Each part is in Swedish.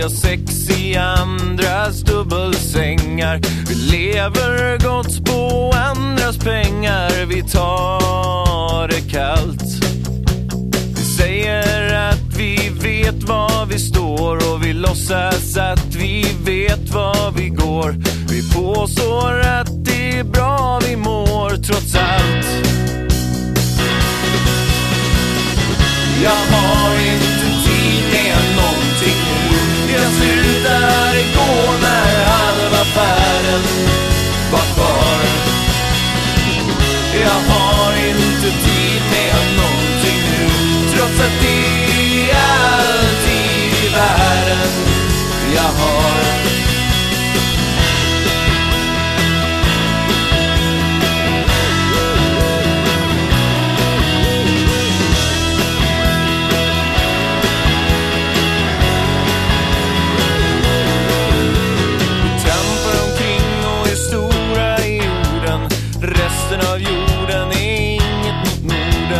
cementerade. Vi har sex i andras dubbelsängar. Vi lever gott på andras pengar. Vi tar det kallt. Vi säger att vi vet var vi står och vi låtsas att vi vet var vi går. Vi påstår att det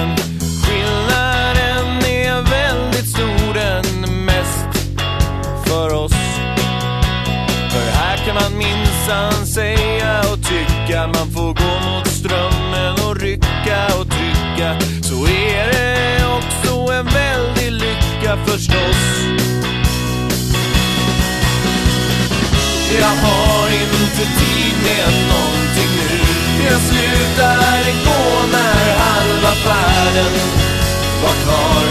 Norden. Skillnaden är väldigt stor, den mest för oss. För här kan man minsann säga och tycka. Man får gå mot strömmen och rycka och trycka. Så är det också en väldig lycka förstås. Jag har inte tid kvar.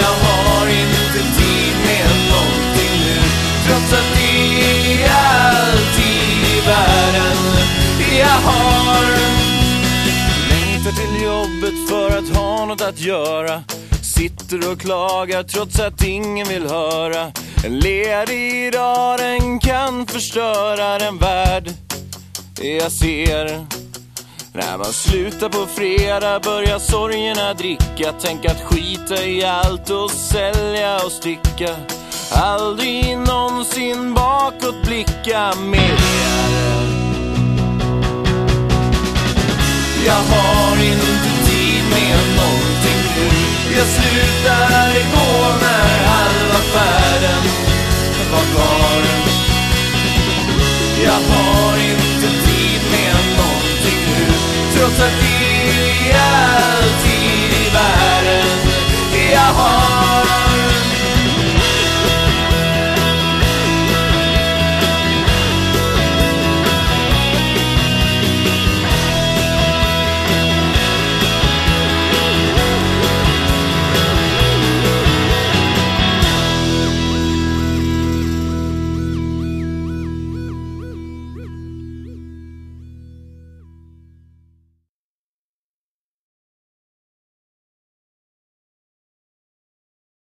Jag har inte tid med någonting nu. Trots att det är allt i världen jag har. Längtar till jobbet för att ha något att göra. Sitter och klagar trots att ingen vill höra. En ledig dag den kan förstöra den värld jag ser. När man slutar på fredag börjar sorgerna dricka. Tänk att skita i allt och sälja och sticka. Aldrig någonsin bakåt blicka mer. Jag har inte tid med någonting nu. Jag slutar gå när halva färden var kvar. Jag har